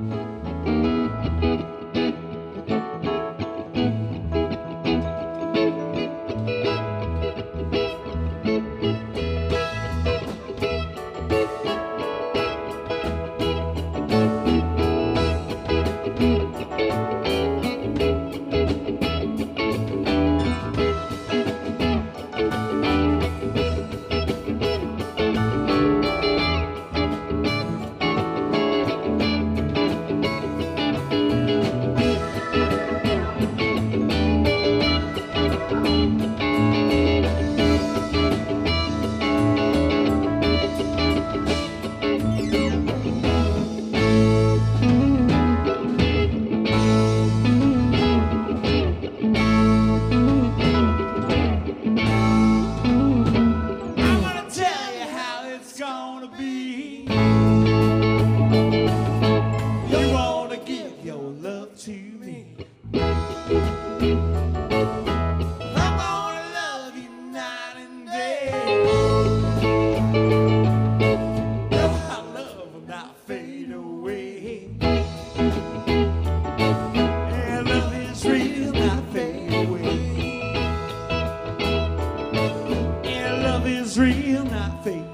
I wanna be. You wanna give your love to me. I'm gonna love you night and our love will not fade away. And love is real, not fade away. And love is real, not fade.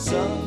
Some